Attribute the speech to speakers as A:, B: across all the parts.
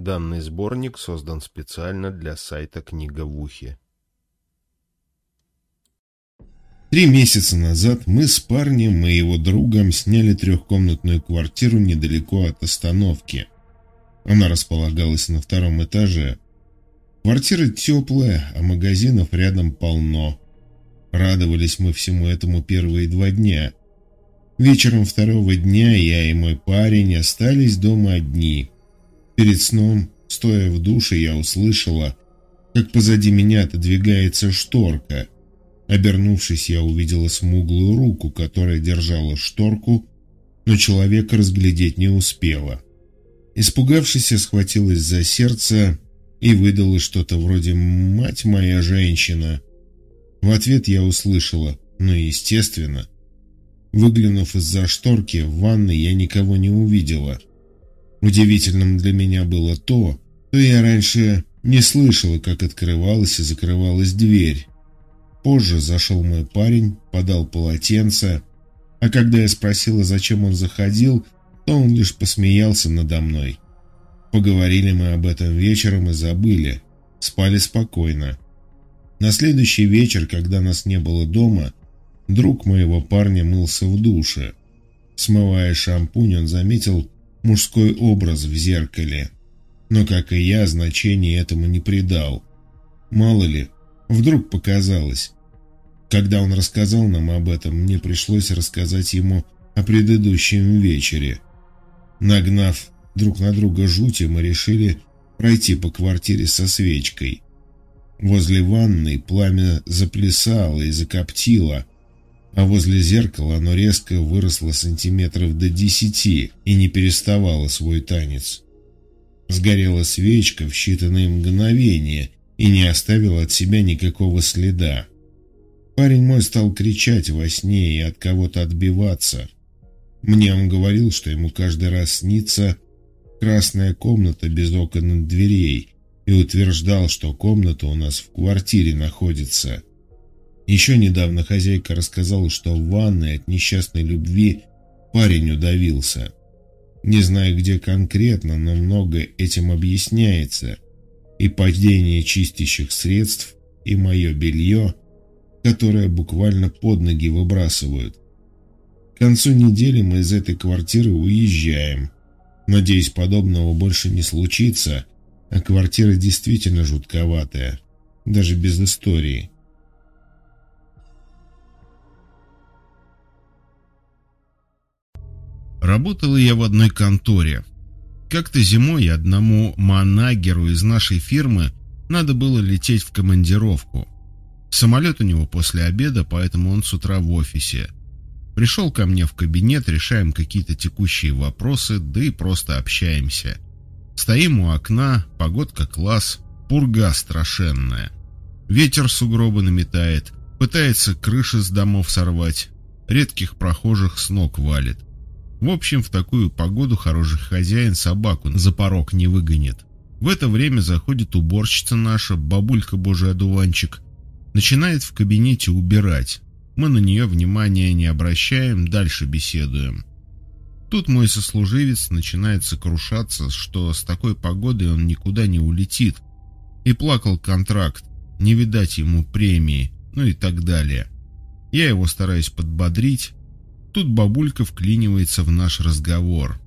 A: Данный сборник создан специально для сайта «Книга в ухе».
B: Три месяца назад мы с парнем и его другом сняли трехкомнатную квартиру недалеко от остановки. Она располагалась на втором этаже. Квартира теплая, а магазинов рядом полно. Радовались мы всему этому первые два дня. Вечером второго дня я и мой парень остались дома одни. Перед сном, стоя в душе, я услышала, как позади меня отодвигается шторка – Обернувшись, я увидела смуглую руку, которая держала шторку, но человека разглядеть не успела. Испугавшись, я схватилась за сердце и выдала что-то вроде «Мать моя женщина». В ответ я услышала «Ну, естественно». Выглянув из-за шторки в ванной, я никого не увидела. Удивительным для меня было то, что я раньше не слышала, как открывалась и закрывалась дверь. Позже зашел мой парень, подал полотенце, а когда я спросила, зачем он заходил, то он лишь посмеялся надо мной. Поговорили мы об этом вечером и забыли, спали спокойно. На следующий вечер, когда нас не было дома, друг моего парня мылся в душе. Смывая шампунь, он заметил мужской образ в зеркале. Но, как и я, значения этому не придал. Мало ли, Вдруг показалось. Когда он рассказал нам об этом, мне пришлось рассказать ему о предыдущем вечере. Нагнав друг на друга жути, мы решили пройти по квартире со свечкой. Возле ванной пламя заплясало и закоптило, а возле зеркала оно резко выросло сантиметров до десяти и не переставало свой танец. Сгорела свечка в считанные мгновения, и не оставил от себя никакого следа. Парень мой стал кричать во сне и от кого-то отбиваться. Мне он говорил, что ему каждый раз снится красная комната без окон и дверей, и утверждал, что комната у нас в квартире находится. Еще недавно хозяйка рассказала, что в ванной от несчастной любви парень удавился. Не знаю, где конкретно, но много этим объясняется – и падение чистящих средств, и мое белье, которое буквально под ноги выбрасывают. К концу недели мы из этой квартиры уезжаем. Надеюсь, подобного больше не случится, а квартира действительно жутковатая, даже без истории.
C: Работала я в одной конторе, как-то зимой одному манагеру из нашей фирмы надо было лететь в командировку. Самолет у него после обеда, поэтому он с утра в офисе. Пришел ко мне в кабинет, решаем какие-то текущие вопросы, да и просто общаемся. Стоим у окна, погодка класс, пурга страшенная. Ветер сугробы наметает, пытается крыши с домов сорвать, редких прохожих с ног валит. В общем, в такую погоду хороший хозяин собаку за порог не выгонит. В это время заходит уборщица наша, бабулька божий одуванчик, начинает в кабинете убирать. Мы на нее внимания не обращаем, дальше беседуем. Тут мой сослуживец начинает сокрушаться, что с такой погодой он никуда не улетит. И плакал контракт, не видать ему премии, ну и так далее. Я его стараюсь подбодрить, Тут бабулька вклинивается в наш разговор.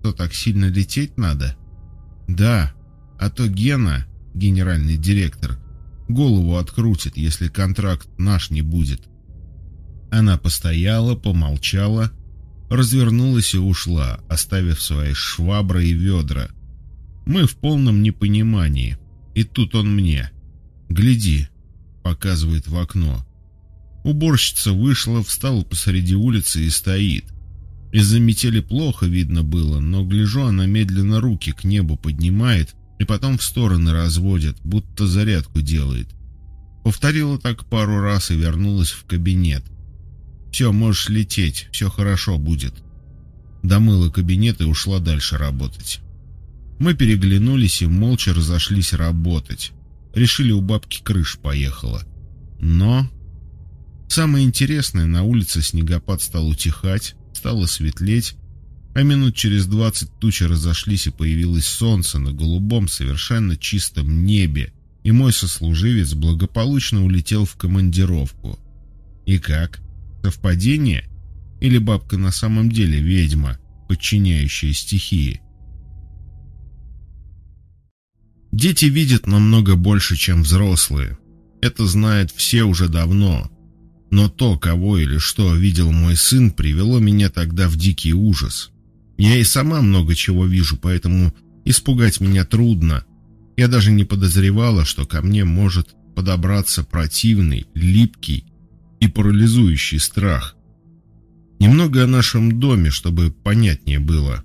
C: Что так сильно лететь надо? Да, а то Гена, генеральный директор, голову открутит, если контракт наш не будет. Она постояла, помолчала, развернулась и ушла, оставив свои швабры и ведра. Мы в полном непонимании. И тут он мне. «Гляди», — показывает в окно. Уборщица вышла, встала посреди улицы и стоит. Из-за метели плохо видно было, но гляжу, она медленно руки к небу поднимает и потом в стороны разводит, будто зарядку делает. Повторила так пару раз и вернулась в кабинет. «Все, можешь лететь, все хорошо будет». Домыла кабинет и ушла дальше работать. Мы переглянулись и молча разошлись работать. Решили, у бабки крыш поехала. Но Самое интересное, на улице снегопад стал утихать, стало светлеть,
B: а минут через двадцать тучи разошлись и появилось солнце на голубом, совершенно чистом небе, и мой сослуживец благополучно улетел в командировку. И как? Совпадение? Или бабка на самом деле ведьма, подчиняющая стихии? Дети видят намного больше, чем взрослые. Это знают все уже давно. Но то, кого или что видел мой сын, привело меня тогда в дикий ужас. Я и сама много чего вижу, поэтому испугать меня трудно. Я даже не подозревала, что ко мне может подобраться противный, липкий и парализующий страх. Немного о нашем доме, чтобы понятнее было.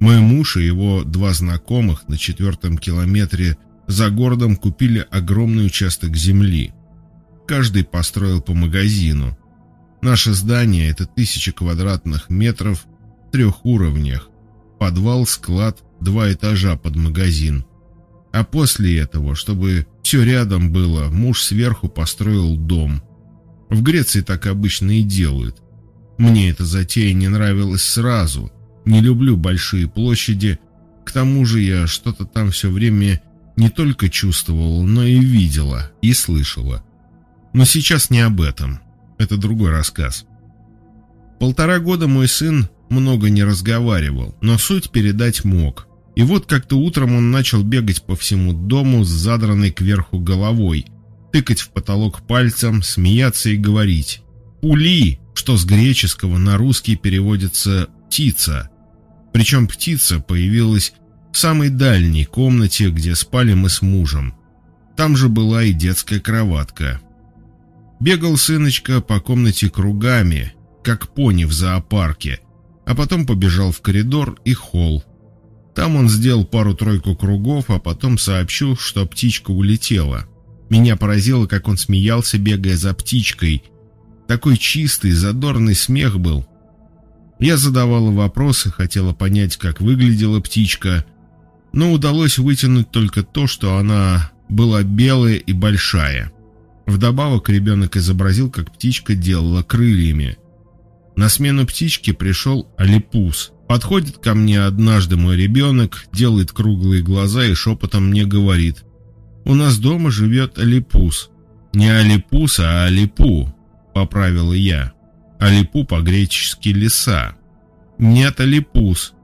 B: Мой муж и его два знакомых на четвертом километре за городом купили огромный участок земли. Каждый построил по магазину. Наше здание – это тысяча квадратных метров в трех уровнях. Подвал, склад, два этажа под магазин. А после этого, чтобы все рядом было, муж сверху построил дом. В Греции так обычно и делают. Мне эта затея не нравилась сразу – не люблю большие площади. К тому же я что-то там все время не только чувствовала, но и видела, и слышала. Но сейчас не об этом. Это другой рассказ. Полтора года мой сын много не разговаривал, но суть передать мог. И вот как-то утром он начал бегать по всему дому с задранной кверху головой, тыкать в потолок пальцем, смеяться и говорить «Ули», что с греческого на русский переводится «птица», причем птица появилась в самой дальней комнате, где спали мы с мужем. Там же была и детская кроватка. Бегал сыночка по комнате кругами, как пони в зоопарке, а потом побежал в коридор и холл. Там он сделал пару-тройку кругов, а потом сообщил, что птичка улетела. Меня поразило, как он смеялся, бегая за птичкой. Такой чистый, задорный смех был, я задавала вопросы, хотела понять, как выглядела птичка, но удалось вытянуть только то, что она была белая и большая. Вдобавок ребенок изобразил, как птичка делала крыльями. На смену птичке пришел Алипус. Подходит ко мне однажды мой ребенок, делает круглые глаза и шепотом мне говорит. «У нас дома живет Алипус». «Не Алипус, а Алипу», — поправила я. Алипу по-гречески «лиса». Нет, Алипус.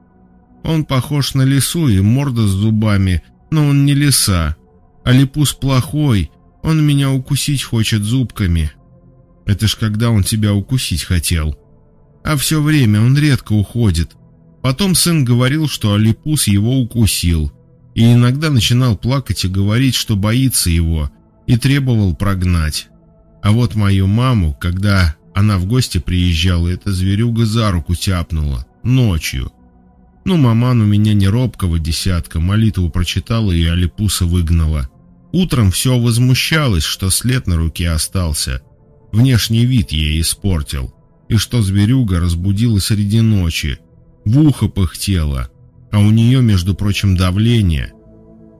B: Он похож на лису и морда с зубами, но он не лиса. Алипус плохой, он меня укусить хочет зубками. Это ж когда он тебя укусить хотел. А все время он редко уходит. Потом сын говорил, что Алипус его укусил. И иногда начинал плакать и говорить, что боится его, и требовал прогнать. А вот мою маму, когда она в гости приезжала, эта зверюга за руку тяпнула. Ночью. Ну, маман у меня не робкого десятка, молитву прочитала и Алипуса выгнала. Утром все возмущалось, что след на руке остался. Внешний вид ей испортил. И что зверюга разбудила среди ночи. В ухо пыхтела. А у нее, между прочим, давление.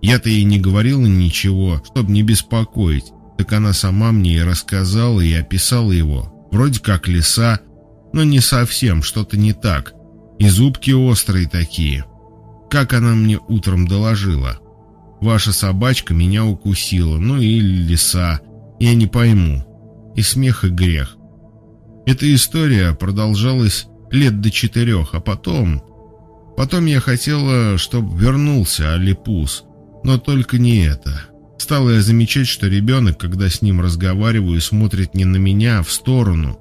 B: Я-то ей не говорила ничего, чтобы не беспокоить. Так она сама мне и рассказала, и описала его. Вроде как лиса, но не совсем, что-то не так. И зубки острые такие. Как она мне утром доложила. Ваша собачка меня укусила, ну или лиса. Я не пойму. И смех, и грех. Эта история продолжалась лет до четырех, а потом... Потом я хотела, чтобы вернулся Алипус, но только не это. Стала я замечать, что ребенок, когда с ним разговариваю, смотрит не на меня, а в сторону.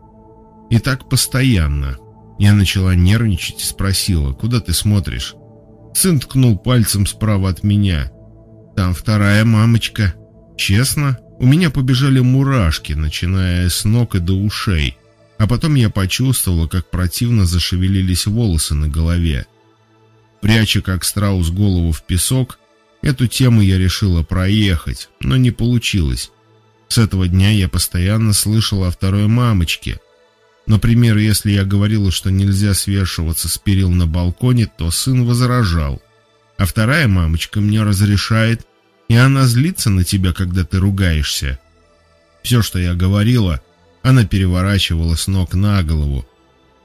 B: И так постоянно. Я начала нервничать и спросила, куда ты смотришь? Сын ткнул пальцем справа от меня. Там вторая мамочка. Честно, у меня побежали мурашки, начиная с ног и до ушей. А потом я почувствовала, как противно зашевелились волосы на голове. Пряча как страус голову в песок, Эту тему я решила проехать, но не получилось. С этого дня я постоянно слышала о второй мамочке. Например, если я говорила, что нельзя свешиваться с перил на балконе, то сын возражал. А вторая мамочка мне разрешает, и она злится на тебя, когда ты ругаешься. Все, что я говорила, она переворачивала с ног на голову.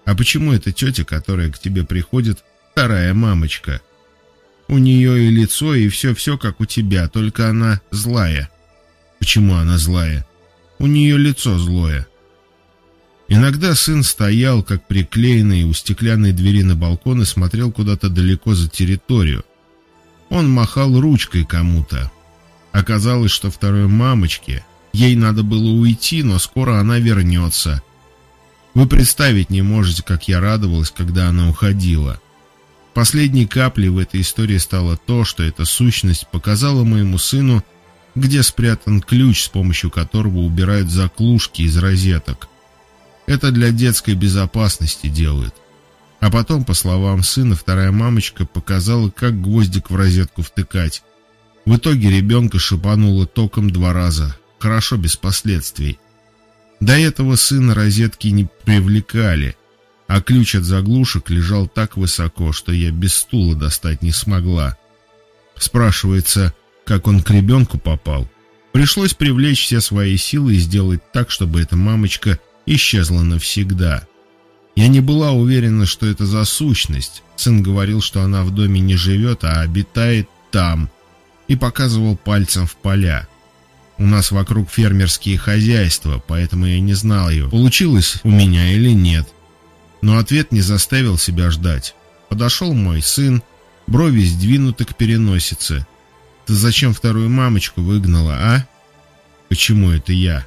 B: А почему эта тетя, которая к тебе приходит, вторая мамочка? У нее и лицо, и все-все, как у тебя, только она злая. Почему она злая? У нее лицо злое. Иногда сын стоял, как приклеенный у стеклянной двери на балкон и смотрел куда-то далеко за территорию. Он махал ручкой кому-то. Оказалось, что второй мамочке ей надо было уйти, но скоро она вернется. Вы представить не можете, как я радовалась, когда она уходила. Последней каплей в этой истории стало то, что эта сущность показала моему сыну, где спрятан ключ, с помощью которого убирают заклушки из розеток. Это для детской безопасности делают. А потом, по словам сына, вторая мамочка показала, как гвоздик в розетку втыкать. В итоге ребенка шипануло током два раза. Хорошо, без последствий. До этого сына розетки не привлекали, а ключ от заглушек лежал так высоко, что я без стула достать не смогла. Спрашивается, как он к ребенку попал. Пришлось привлечь все свои силы и сделать так, чтобы эта мамочка исчезла навсегда. Я не была уверена, что это за сущность. Сын говорил, что она в доме не живет, а обитает там, и показывал пальцем в поля. У нас вокруг фермерские хозяйства, поэтому я не знал ее, получилось у меня или нет. Но ответ не заставил себя ждать. Подошел мой сын, брови сдвинуты к переносице. «Ты зачем вторую мамочку выгнала, а?» «Почему это я?»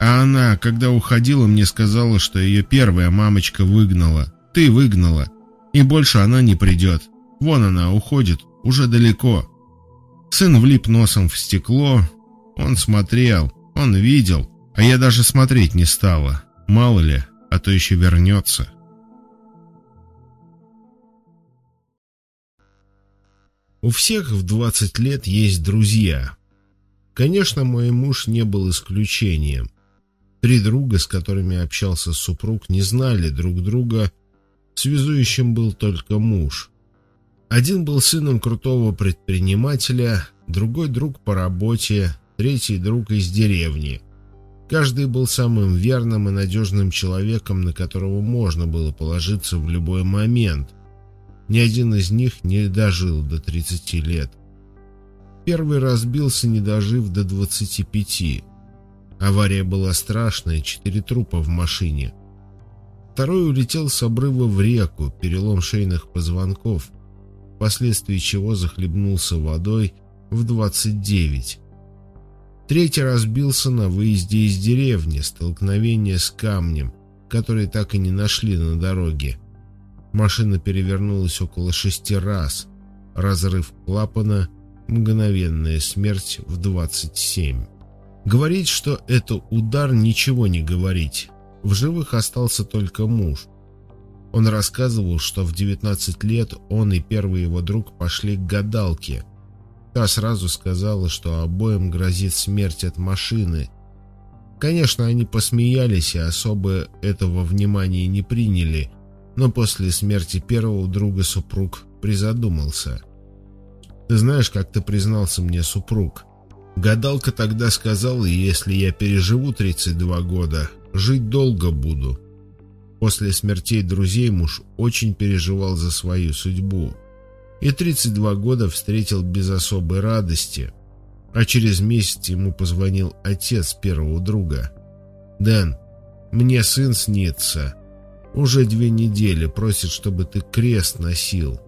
B: А она, когда уходила, мне сказала, что ее первая мамочка выгнала. Ты выгнала. И больше она не придет. Вон она уходит, уже далеко. Сын влип носом в стекло. Он смотрел, он видел, а я даже смотреть не стала. Мало ли, а то еще вернется. У всех в 20 лет есть друзья. Конечно, мой муж не был исключением. Три друга, с которыми общался супруг, не знали друг друга. Связующим был только муж. Один был сыном крутого предпринимателя, другой друг по работе, третий друг из деревни. Каждый был самым верным и надежным человеком, на которого можно было положиться в любой момент. Ни один из них не дожил до 30 лет. Первый разбился, не дожив до 25. Авария была страшная, четыре трупа в машине. Второй улетел с обрыва в реку, перелом шейных позвонков, впоследствии чего захлебнулся водой в 29. Третий разбился на выезде из деревни, столкновение с камнем, который так и не нашли на дороге. Машина перевернулась около шести раз. Разрыв клапана, мгновенная смерть в 27. Говорить, что это удар, ничего не говорить. В живых остался только муж. Он рассказывал, что в 19 лет он и первый его друг пошли к гадалке. Та сразу сказала, что обоим грозит смерть от машины. Конечно, они посмеялись и особо этого внимания не приняли, но после смерти первого друга супруг призадумался. «Ты знаешь, как ты признался мне супруг?» Гадалка тогда сказала, если я переживу 32 года, жить долго буду. После смертей друзей муж очень переживал за свою судьбу. И 32 года встретил без особой радости. А через месяц ему позвонил отец первого друга. «Дэн, мне сын снится. Уже две недели просит, чтобы ты крест носил.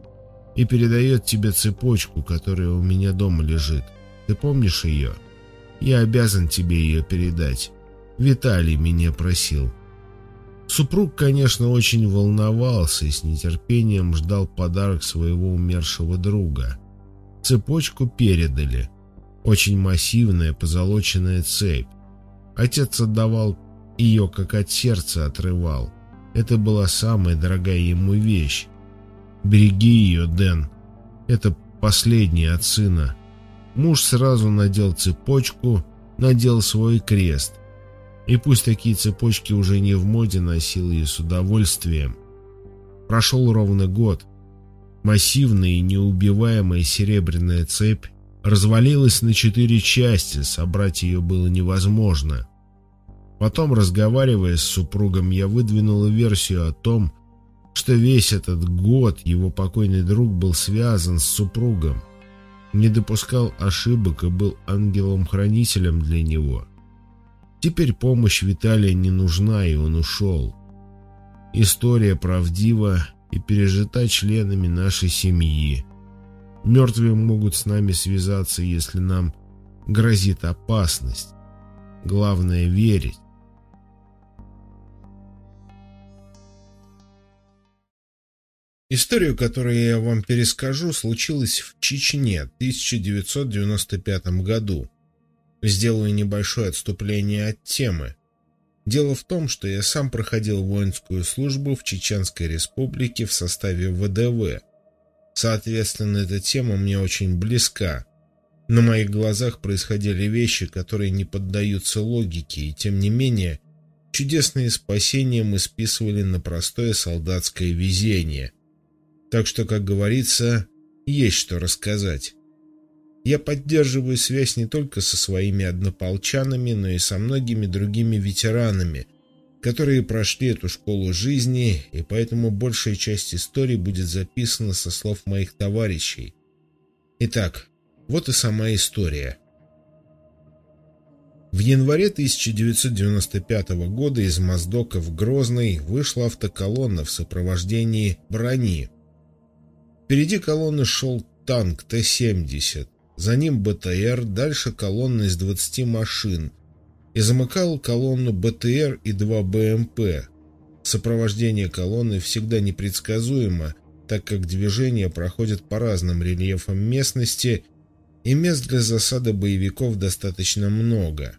B: И передает тебе цепочку, которая у меня дома лежит. Ты помнишь ее? Я обязан тебе ее передать. Виталий меня просил. Супруг, конечно, очень волновался и с нетерпением ждал подарок своего умершего друга. Цепочку передали. Очень массивная позолоченная цепь. Отец отдавал ее, как от сердца отрывал. Это была самая дорогая ему вещь. Береги ее, Дэн. Это последняя от сына. Муж сразу надел цепочку, надел свой крест. И пусть такие цепочки уже не в моде, носил ее с удовольствием. Прошел ровно год. Массивная и неубиваемая серебряная цепь развалилась на четыре части, собрать ее было невозможно. Потом, разговаривая с супругом, я выдвинула версию о том, что весь этот год его покойный друг был связан с супругом, не допускал ошибок и был ангелом-хранителем для него. Теперь помощь Виталия не нужна, и он ушел. История правдива и пережита членами нашей семьи. Мертвые могут с нами связаться, если нам грозит опасность. Главное — верить. Историю, которую я вам перескажу, случилась в Чечне в 1995 году. Сделаю небольшое отступление от темы. Дело в том, что я сам проходил воинскую службу в Чеченской республике в составе ВДВ. Соответственно, эта тема мне очень близка. На моих глазах происходили вещи, которые не поддаются логике, и тем не менее чудесные спасения мы списывали на простое солдатское везение. Так что, как говорится, есть что рассказать. Я поддерживаю связь не только со своими однополчанами, но и со многими другими ветеранами, которые прошли эту школу жизни, и поэтому большая часть истории будет записана со слов моих товарищей. Итак, вот и сама история. В январе 1995 года из Моздока в Грозный вышла автоколонна в сопровождении брони. Впереди колонны шел танк Т-70, за ним БТР, дальше колонна из 20 машин. И замыкал колонну БТР и два БМП. Сопровождение колонны всегда непредсказуемо, так как движение проходит по разным рельефам местности, и мест для засады боевиков достаточно много.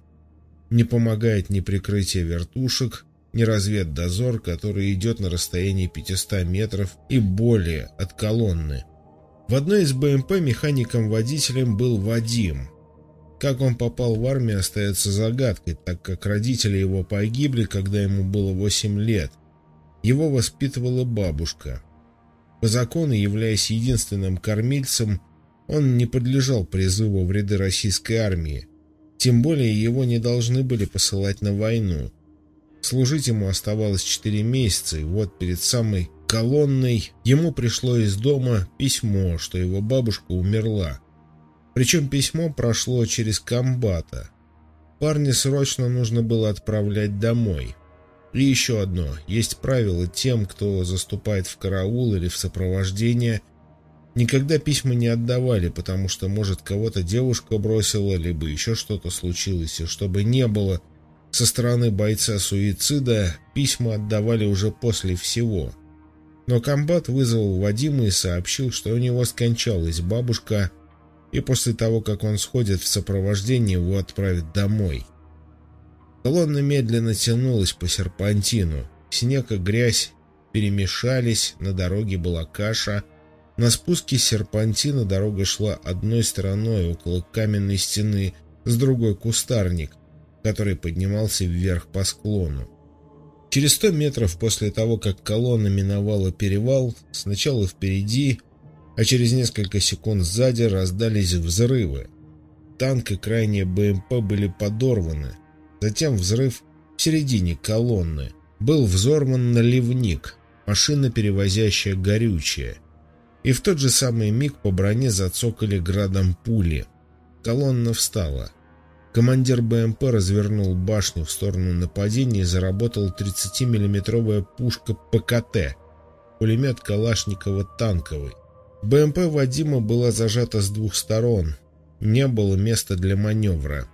B: Не помогает ни прикрытие вертушек, ни разведдозор, который идет на расстоянии 500 метров и более от колонны – в одной из БМП механиком-водителем был Вадим. Как он попал в армию, остается загадкой, так как родители его погибли, когда ему было 8 лет. Его воспитывала бабушка. По закону, являясь единственным кормильцем, он не подлежал призыву в ряды российской армии. Тем более его не должны были посылать на войну. Служить ему оставалось 4 месяца, и вот перед самой колонной ему пришло из дома письмо, что его бабушка умерла. Причем письмо прошло через комбата. Парня срочно нужно было отправлять домой. И еще одно. Есть правило тем, кто заступает в караул или в сопровождение, никогда письма не отдавали, потому что, может, кого-то девушка бросила, либо еще что-то случилось, и чтобы не было со стороны бойца суицида, письма отдавали уже после всего. Но комбат вызвал Вадима и сообщил, что у него скончалась бабушка, и после того, как он сходит в сопровождение, его отправят домой. Колонна медленно тянулась по серпантину. Снег и грязь перемешались, на дороге была каша. На спуске серпантина дорога шла одной стороной около каменной стены, с другой кустарник, который поднимался вверх по склону. Через сто метров после того, как колонна миновала перевал, сначала впереди, а через несколько секунд сзади раздались взрывы. Танк и крайние БМП были подорваны. Затем взрыв в середине колонны. Был взорван наливник, машина, перевозящая горючее. И в тот же самый миг по броне зацокали градом пули. Колонна встала. Командир БМП развернул башню в сторону нападения и заработала 30-миллиметровая пушка ПКТ, пулемет Калашникова танковый. БМП Вадима была зажата с двух сторон, не было места для маневра.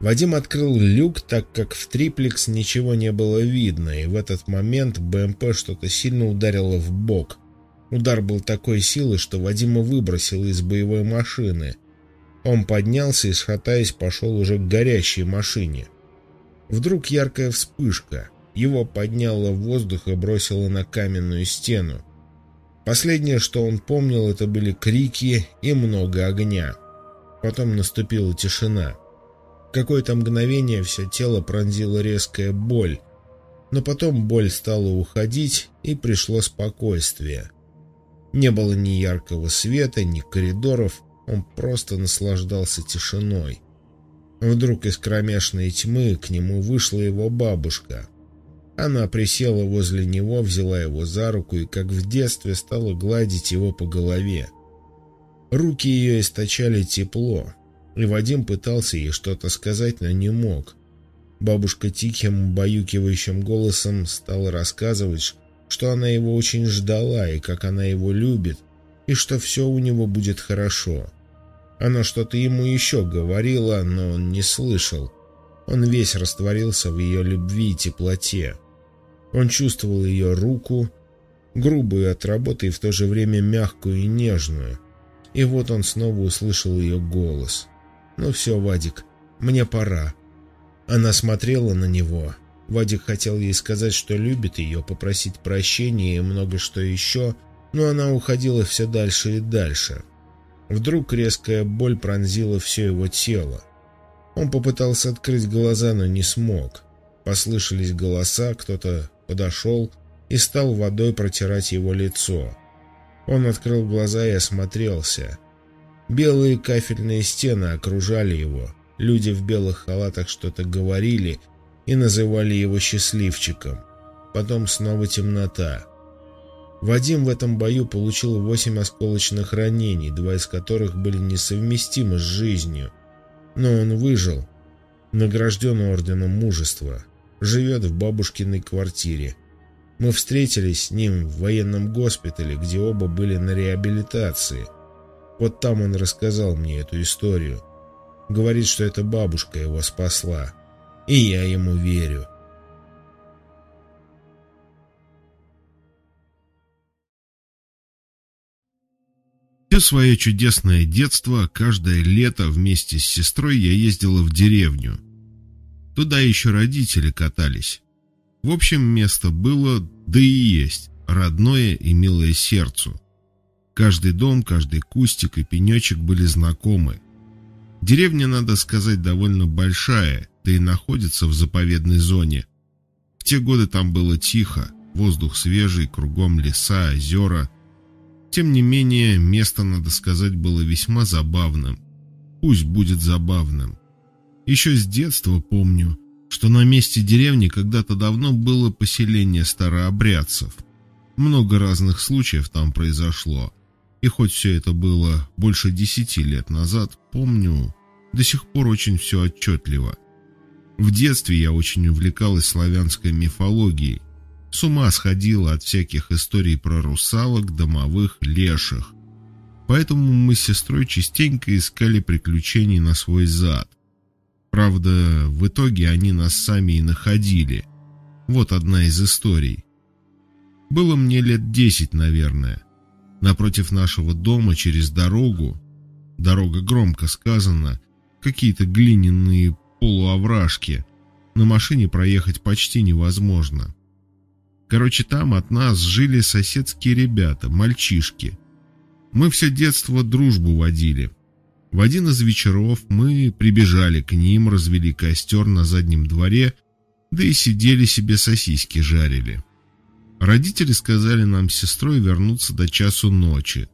B: Вадим открыл люк, так как в триплекс ничего не было видно, и в этот момент БМП что-то сильно ударило в бок. Удар был такой силы, что Вадима выбросило из боевой машины – он поднялся и, шатаясь, пошел уже к горящей машине. Вдруг яркая вспышка. Его подняло в воздух и бросило на каменную стену. Последнее, что он помнил, это были крики и много огня. Потом наступила тишина. Какое-то мгновение все тело пронзила резкая боль, но потом боль стала уходить, и пришло спокойствие. Не было ни яркого света, ни коридоров, он просто наслаждался тишиной. Вдруг из кромешной тьмы к нему вышла его бабушка.
D: Она присела возле него, взяла его за руку и, как в детстве, стала гладить его по голове. Руки ее источали тепло, и Вадим пытался ей что-то сказать, но не мог. Бабушка тихим, баюкивающим голосом стала рассказывать, что она его очень ждала и как она его любит, и что все у него будет хорошо. Она что-то ему еще говорила, но он не слышал. Он весь растворился в ее любви и теплоте. Он чувствовал ее руку, грубую от работы и в то же время мягкую и нежную. И вот он снова услышал ее голос. «Ну все, Вадик, мне пора». Она смотрела на него. Вадик хотел ей сказать, что любит ее, попросить прощения и много что еще, но она уходила все дальше и дальше. Вдруг резкая боль пронзила все его тело. Он попытался открыть глаза, но не смог. Послышались голоса, кто-то подошел и стал водой протирать его лицо. Он открыл глаза и осмотрелся. Белые кафельные стены окружали его. Люди в белых халатах что-то говорили и называли его счастливчиком. Потом снова темнота. Вадим в этом бою получил восемь осколочных ранений, два из которых были несовместимы с жизнью. Но он выжил, награжден орденом мужества живет в бабушкиной квартире. Мы встретились с ним в военном госпитале, где оба были на реабилитации. Вот там он рассказал мне эту историю. Говорит, что эта бабушка его спасла. И я ему верю.
B: Все свое чудесное детство, каждое лето вместе с сестрой я ездила в деревню – Туда еще родители катались. В общем, место было, да и есть, родное и милое сердцу. Каждый дом, каждый кустик и пенечек были знакомы. Деревня, надо сказать, довольно большая, да и находится в заповедной зоне. В те годы там было тихо, воздух свежий, кругом леса, озера. Тем не менее, место, надо сказать, было весьма забавным. Пусть будет забавным. Еще с детства помню, что на месте деревни когда-то давно было поселение старообрядцев. Много разных случаев там произошло. И хоть все это было больше десяти лет назад, помню до сих пор очень все отчетливо. В детстве я очень увлекалась славянской мифологией. С ума сходила от всяких историй про русалок, домовых, леших. Поэтому мы с сестрой частенько искали приключений на свой зад – Правда, в итоге они нас сами и находили. Вот одна из историй. Было мне лет десять, наверное. Напротив нашего дома через дорогу, дорога громко сказана, какие-то глиняные полуовражки, на машине проехать почти невозможно. Короче, там от нас жили соседские ребята, мальчишки. Мы все детство дружбу водили – в один из вечеров мы прибежали к ним, развели костер на заднем дворе, да и сидели себе сосиски жарили. Родители сказали нам с сестрой вернуться до часу ночи.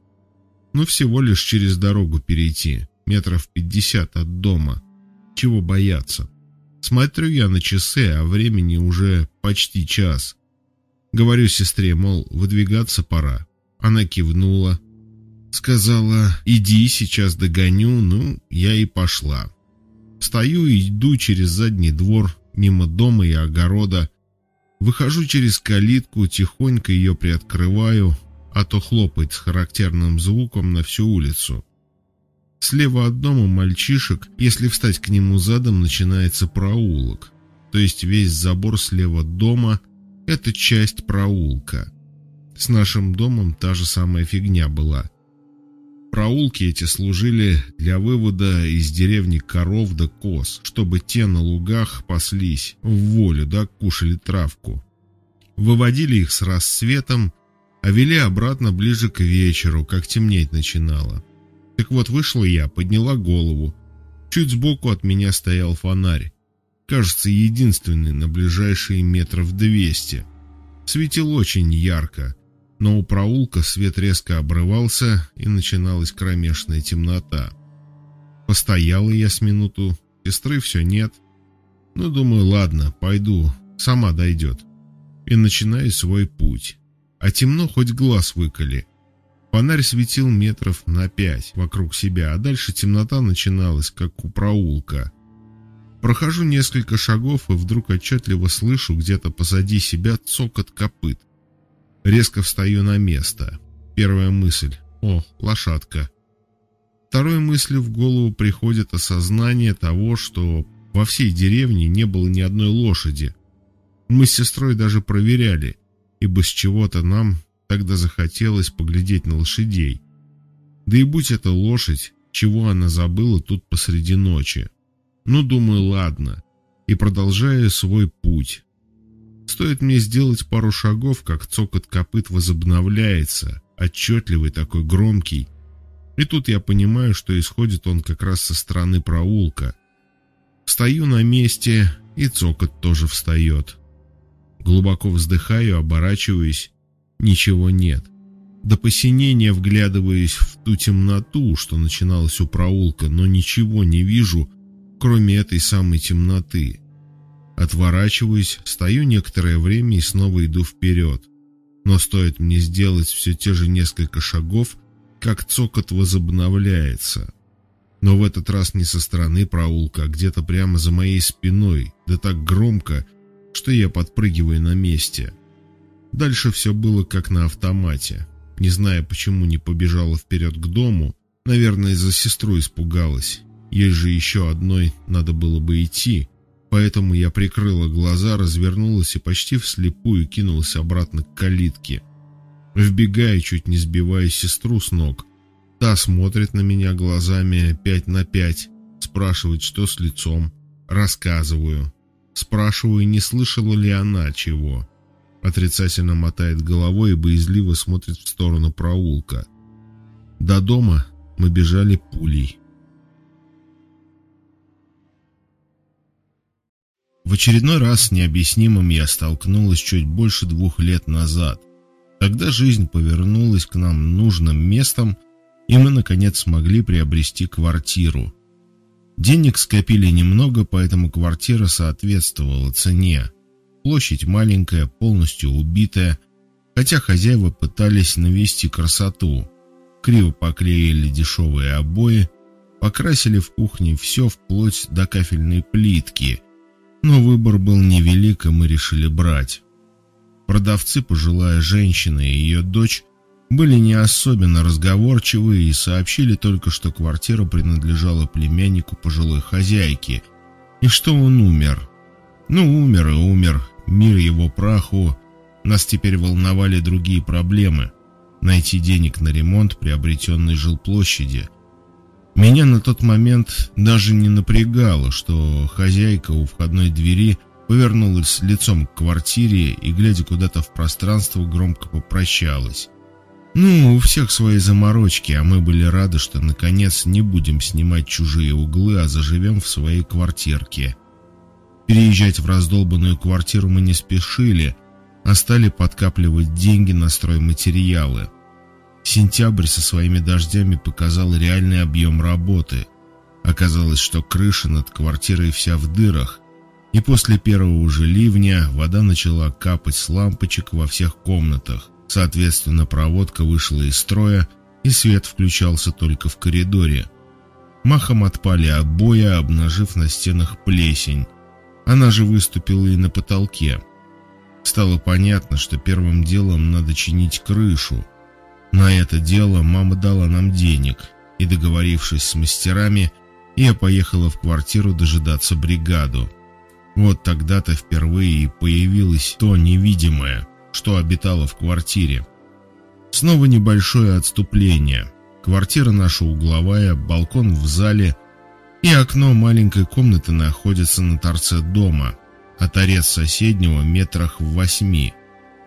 B: Но всего лишь через дорогу перейти, метров пятьдесят от дома. Чего бояться? Смотрю я на часы, а времени уже почти час. Говорю сестре, мол, выдвигаться пора. Она кивнула, Сказала, иди, сейчас догоню, ну, я и пошла. Стою и иду через задний двор, мимо дома и огорода. Выхожу через калитку, тихонько ее приоткрываю, а то хлопает с характерным звуком на всю улицу. Слева от дома мальчишек, если встать к нему задом, начинается проулок. То есть весь забор слева дома – это часть проулка. С нашим домом та же самая фигня была – Проулки эти служили для вывода из деревни коров да коз, чтобы те на лугах паслись, в волю, да кушали травку. Выводили их с рассветом, а вели обратно ближе к вечеру, как темнеть начинало. Так вот, вышла я, подняла голову. Чуть сбоку от меня стоял фонарь. Кажется, единственный на ближайшие метров двести. Светил очень ярко, но у проулка свет резко обрывался, и начиналась кромешная темнота. Постояла я с минуту, сестры все нет. Ну, думаю, ладно, пойду, сама дойдет. и начинаю свой путь. А темно хоть глаз выколи. Фонарь светил метров на пять вокруг себя, а дальше темнота начиналась, как у проулка. Прохожу несколько шагов и вдруг отчетливо слышу где-то позади себя цокот копыт. Резко встаю на место. Первая мысль — о, лошадка. Второй мыслью в голову приходит осознание того, что во всей деревне не было ни одной лошади. Мы с сестрой даже проверяли, ибо с чего-то нам тогда захотелось поглядеть на лошадей. Да и будь это лошадь, чего она забыла тут посреди ночи. Ну, думаю, ладно. И продолжаю свой путь. Стоит мне сделать пару шагов, как цокот копыт возобновляется, отчетливый такой громкий. И тут я понимаю, что исходит он как раз со стороны проулка. Стою на месте, и цокот тоже встает. Глубоко вздыхаю, оборачиваюсь. Ничего нет. До посинения вглядываюсь в ту темноту, что начиналась у проулка, но ничего не вижу, кроме этой самой темноты. Отворачиваюсь, стою некоторое время и снова иду вперед. Но стоит мне сделать все те же несколько шагов, как цокот возобновляется. Но в этот раз не со стороны проулка, а где-то прямо за моей спиной, да так громко, что я подпрыгиваю на месте. Дальше все было как на автомате. Не зная, почему не побежала вперед к дому, наверное, из-за сестру испугалась. Ей же еще одной надо было бы идти, Поэтому я прикрыла глаза, развернулась и почти вслепую кинулась обратно к калитке. Вбегая, чуть не сбивая сестру с ног. Та смотрит на меня глазами пять на пять, спрашивает, что с лицом. Рассказываю. Спрашиваю, не слышала ли она чего. Отрицательно мотает головой и боязливо смотрит в сторону проулка. До дома мы бежали пулей. В очередной раз с необъяснимым я столкнулась чуть больше двух лет назад. Тогда жизнь повернулась к нам нужным местом, и мы, наконец, смогли приобрести квартиру. Денег скопили немного, поэтому квартира соответствовала цене. Площадь маленькая, полностью убитая, хотя хозяева пытались навести красоту. Криво поклеили дешевые обои, покрасили в кухне все вплоть до кафельной плитки – но выбор был невелик, и мы решили брать. Продавцы, пожилая женщина и ее дочь, были не особенно разговорчивы и сообщили только, что квартира принадлежала племяннику пожилой хозяйки, и что он умер. Ну, умер и умер, мир его праху. Нас теперь волновали другие проблемы. Найти денег на ремонт приобретенной жилплощади – меня на тот момент даже не напрягало, что хозяйка у входной двери повернулась лицом к квартире и, глядя куда-то в пространство, громко попрощалась. Ну, у всех свои заморочки, а мы были рады, что наконец не будем снимать чужие углы, а заживем в своей квартирке. Переезжать в раздолбанную квартиру мы не спешили, а стали подкапливать деньги на стройматериалы – Сентябрь со своими дождями показал реальный объем работы. Оказалось, что крыша над квартирой вся в дырах, и после первого же ливня вода начала капать с лампочек во всех комнатах. Соответственно, проводка вышла из строя, и свет включался только в коридоре. Махом отпали обои, обнажив на стенах плесень. Она же выступила и на потолке. Стало понятно, что первым делом надо чинить крышу, на это дело мама дала нам денег, и, договорившись с мастерами, я поехала в квартиру дожидаться бригаду. Вот тогда-то впервые и появилось то невидимое, что обитало в квартире. Снова небольшое отступление. Квартира наша угловая, балкон в зале и окно маленькой комнаты находятся на торце дома, а торец соседнего метрах в восьми –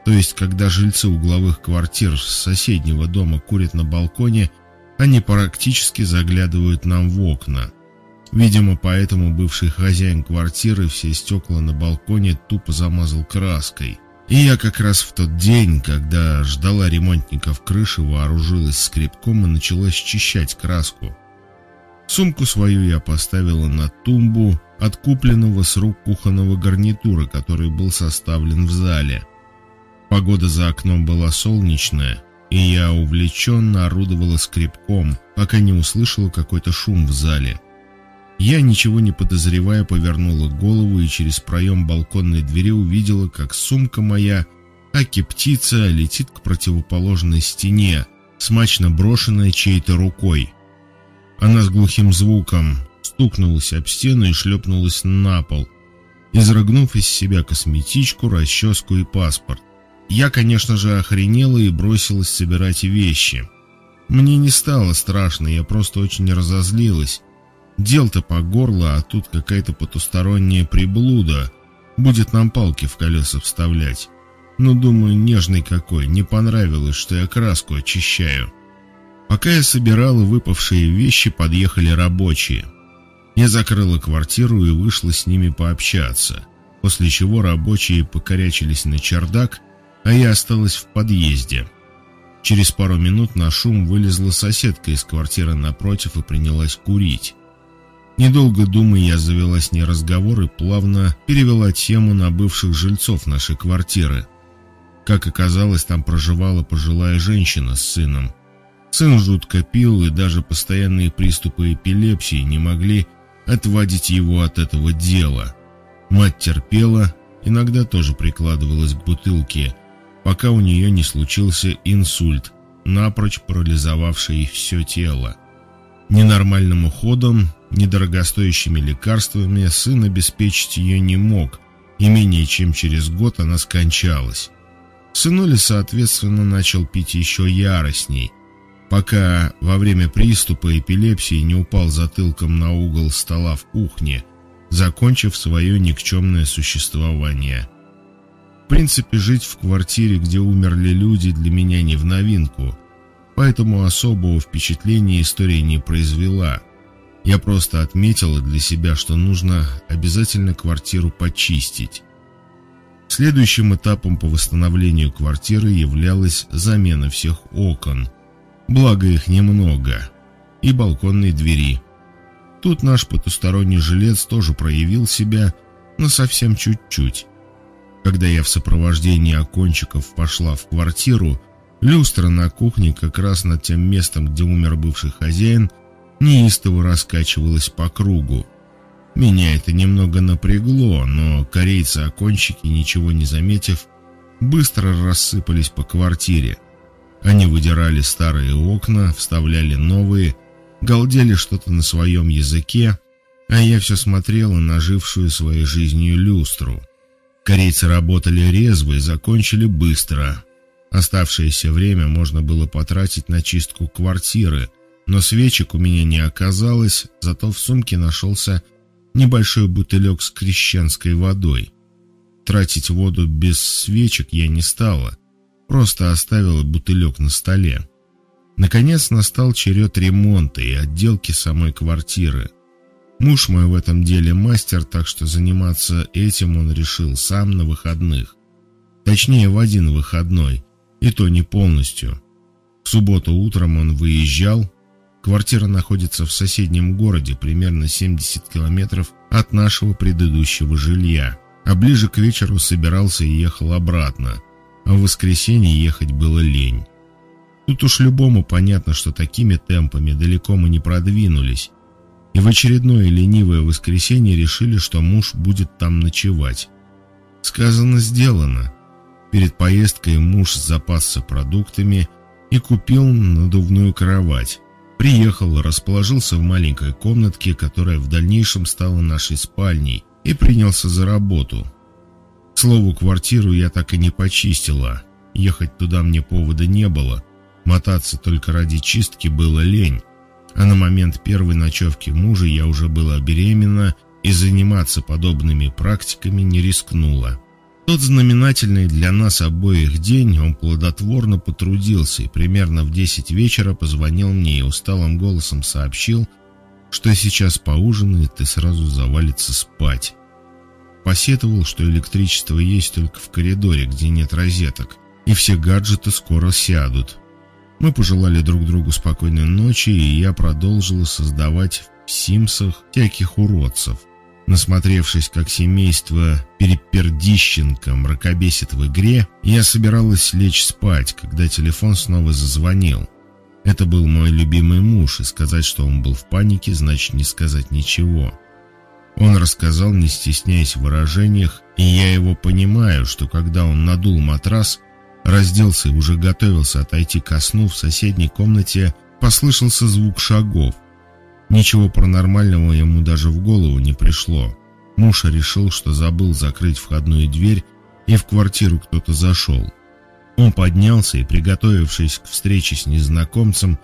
B: то есть, когда жильцы угловых квартир с соседнего дома курят на балконе, они практически заглядывают нам в окна. Видимо, поэтому бывший хозяин квартиры все стекла на балконе тупо замазал краской. И я как раз в тот день, когда ждала ремонтников крыши, вооружилась скребком и начала счищать краску. Сумку свою я поставила на тумбу от купленного с рук кухонного гарнитура, который был составлен в зале – Погода за окном была солнечная, и я увлеченно орудовала скребком, пока не услышала какой-то шум в зале. Я, ничего не подозревая, повернула голову и через проем балконной двери увидела, как сумка моя, аки птица, летит к противоположной стене, смачно брошенная чьей-то рукой. Она с глухим звуком стукнулась об стену и шлепнулась на пол, изрыгнув из себя косметичку, расческу и паспорт. Я, конечно же, охренела и бросилась собирать вещи. Мне не стало страшно, я просто очень разозлилась. Дел-то по горло, а тут какая-то потусторонняя приблуда. Будет нам палки в колеса вставлять. Ну, думаю, нежный какой, не понравилось, что я краску очищаю. Пока я собирала выпавшие вещи, подъехали рабочие. Я закрыла квартиру и вышла с ними пообщаться, после чего рабочие покорячились на чердак, а я осталась в подъезде. Через пару минут на шум вылезла соседка из квартиры напротив и принялась курить. Недолго думая, я завела с ней разговор и плавно перевела тему на бывших жильцов нашей квартиры. Как оказалось, там проживала пожилая женщина с сыном. Сын жутко пил, и даже постоянные приступы эпилепсии не могли отводить его от этого дела. Мать терпела, иногда тоже прикладывалась к бутылке, пока у нее не случился инсульт, напрочь парализовавший все тело. Ненормальным уходом, недорогостоящими лекарствами сын обеспечить ее не мог, и менее чем через год она скончалась. Сынули, соответственно, начал пить еще яростней – пока во время приступа эпилепсии не упал затылком на угол стола в кухне, закончив свое никчемное существование. Принципе, жить в квартире, где умерли люди, для меня не в новинку, поэтому особого впечатления история не произвела. Я просто отметила для себя, что нужно обязательно квартиру почистить. Следующим этапом по восстановлению квартиры являлась замена всех окон – благо их немного, и балконные двери. Тут наш потусторонний жилец тоже проявил себя, но совсем чуть-чуть. Когда я в сопровождении окончиков пошла в квартиру, люстра на кухне как раз над тем местом, где умер бывший хозяин, неистово раскачивалась по кругу. Меня это немного напрягло, но корейцы-окончики, ничего не заметив, быстро рассыпались по квартире. Они выдирали старые окна, вставляли новые, галдели что-то на своем языке, а я все смотрела на жившую своей жизнью люстру. Корейцы работали резво и закончили быстро. Оставшееся время можно было потратить на чистку квартиры, но свечек у меня не оказалось, зато в сумке нашелся небольшой бутылек с крещенской водой. Тратить воду без свечек я не стала — Просто оставила бутылек на столе. Наконец настал черед ремонта и отделки самой квартиры. Муж мой в этом деле мастер, так что заниматься этим он решил сам на выходных. Точнее, в один выходной, и то не полностью. В субботу утром он выезжал. Квартира находится в соседнем городе, примерно 70 километров от нашего предыдущего жилья. А ближе к вечеру собирался и ехал обратно – а в воскресенье ехать было лень. Тут уж любому понятно, что такими темпами далеко мы не продвинулись, и в очередное ленивое воскресенье решили, что муж будет там ночевать. Сказано, сделано. Перед поездкой муж запасся продуктами и купил надувную кровать. Приехал, расположился в маленькой комнатке, которая в дальнейшем стала нашей спальней, и принялся за работу. К слову, квартиру я так и не почистила. Ехать туда мне повода не было. Мотаться только ради чистки было лень. А на момент первой ночевки мужа я уже была беременна и заниматься подобными практиками не рискнула. Тот знаменательный для нас обоих день он плодотворно потрудился и примерно в 10 вечера позвонил мне и усталым голосом сообщил, что сейчас поужинает и сразу завалится спать. Посетовал, что электричество есть только в коридоре, где нет розеток, и все гаджеты скоро сядут. Мы пожелали друг другу спокойной ночи, и я продолжила создавать в Симсах всяких уродцев. Насмотревшись, как семейство Перепердищенко мракобесит в игре, я собиралась лечь спать, когда телефон снова зазвонил. Это был мой любимый муж, и сказать, что он был в панике, значит не сказать ничего. Он рассказал, не стесняясь в выражениях, и я его понимаю, что когда он надул матрас, разделся и уже готовился отойти ко сну, в соседней комнате послышался звук шагов. Ничего паранормального ему даже в голову не пришло. Муж решил, что забыл закрыть входную дверь, и в квартиру кто-то зашел. Он поднялся и, приготовившись к встрече с незнакомцем,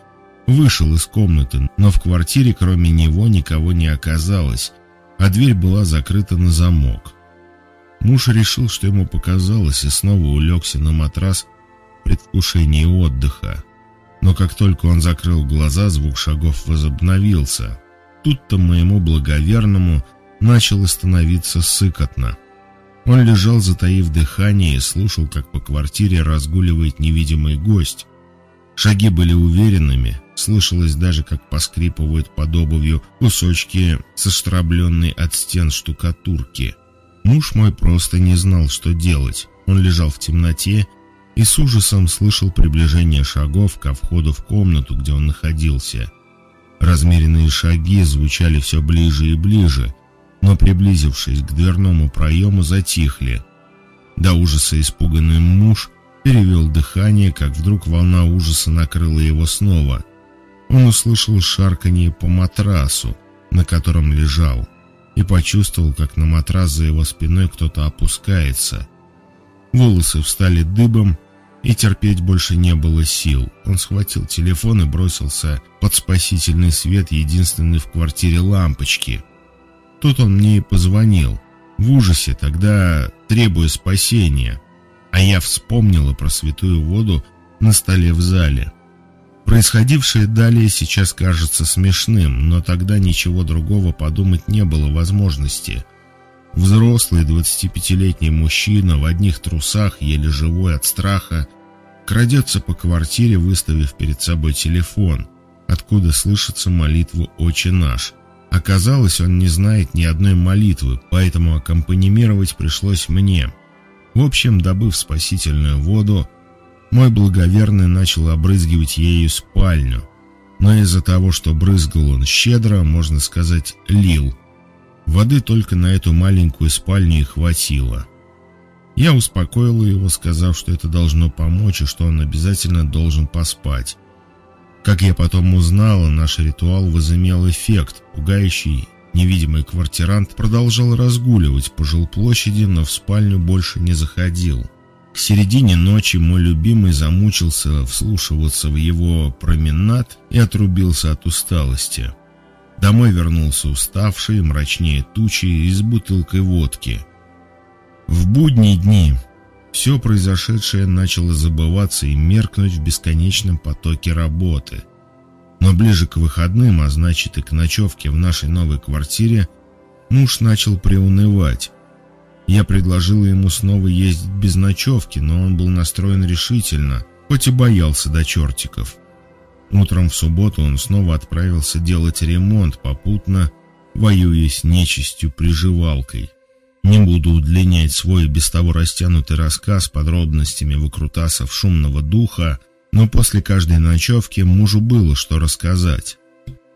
B: вышел из комнаты, но в квартире кроме него никого не оказалось, а дверь была закрыта на замок. Муж решил, что ему показалось, и снова улегся на матрас в предвкушении отдыха. Но как только он закрыл глаза, звук шагов возобновился. Тут-то моему благоверному начало становиться сыкотно. Он лежал, затаив дыхание, и слушал, как по квартире разгуливает невидимый гость. Шаги были уверенными, слышалось даже, как поскрипывают под обувью кусочки соштрабленной от стен штукатурки. Муж мой просто не знал, что делать. Он лежал в темноте и с ужасом слышал приближение шагов ко входу в комнату, где он находился. Размеренные шаги звучали все ближе и ближе, но, приблизившись к дверному проему, затихли. До ужаса испуганный муж перевел дыхание, как вдруг волна ужаса накрыла его снова. Он услышал шарканье по матрасу, на котором лежал, и почувствовал, как на матрас за его спиной кто-то опускается. Волосы встали дыбом, и терпеть больше не было сил. Он схватил телефон и бросился под спасительный свет единственной в квартире лампочки. Тут он мне и позвонил. В ужасе, тогда требуя спасения. А я вспомнила про святую воду на столе в зале. Происходившее далее сейчас кажется смешным, но тогда ничего другого подумать не было возможности. Взрослый 25-летний мужчина в одних трусах, еле живой от страха, крадется по квартире, выставив перед собой телефон, откуда слышится молитва «Отче наш». Оказалось, он не знает ни одной молитвы, поэтому аккомпанимировать пришлось мне. В общем, добыв спасительную воду, мой благоверный начал обрызгивать ею спальню. Но из-за того, что брызгал он щедро, можно сказать, лил. Воды только на эту маленькую спальню и хватило. Я успокоил его, сказав, что это должно помочь и что он обязательно должен поспать. Как я потом узнала, наш ритуал возымел эффект. Пугающий невидимый квартирант продолжал разгуливать по жилплощади, но в спальню больше не заходил. К середине ночи мой любимый замучился вслушиваться в его променад и отрубился от усталости. Домой вернулся уставший, мрачнее тучи и с бутылкой водки. В будние дни все произошедшее начало забываться и меркнуть в бесконечном потоке работы. Но ближе к выходным, а значит и к ночевке в нашей новой квартире, муж начал приунывать. Я предложила ему снова ездить без ночевки, но он был настроен решительно, хоть и боялся до чертиков. Утром в субботу он снова отправился делать ремонт, попутно воюя с нечистью приживалкой. Не буду удлинять свой без того растянутый рассказ подробностями выкрутасов шумного духа, но после каждой ночевки мужу было что рассказать.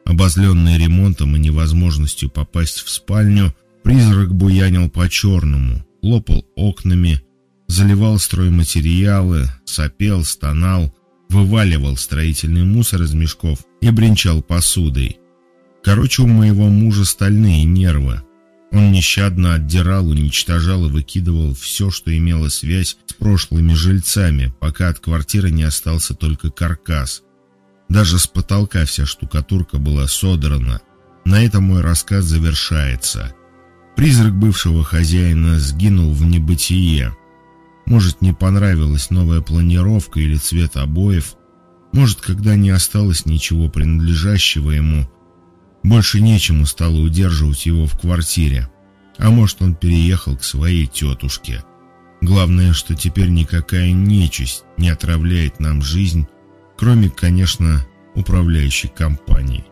B: Обозленный ремонтом и невозможностью попасть в спальню, призрак буянил по-черному, лопал окнами, заливал стройматериалы, сопел, стонал, вываливал строительный мусор из мешков и бренчал посудой. Короче, у моего мужа стальные нервы. Он нещадно отдирал, уничтожал и выкидывал все, что имело связь с прошлыми жильцами, пока от квартиры не остался только каркас. Даже с потолка вся штукатурка была содрана. На этом мой рассказ завершается. Призрак бывшего хозяина сгинул в небытие. Может, не понравилась новая планировка или цвет обоев. Может, когда не осталось ничего принадлежащего ему – больше нечему стало удерживать его в квартире. А может, он переехал к своей тетушке. Главное, что теперь никакая нечисть не отравляет нам жизнь, кроме, конечно, управляющей компании.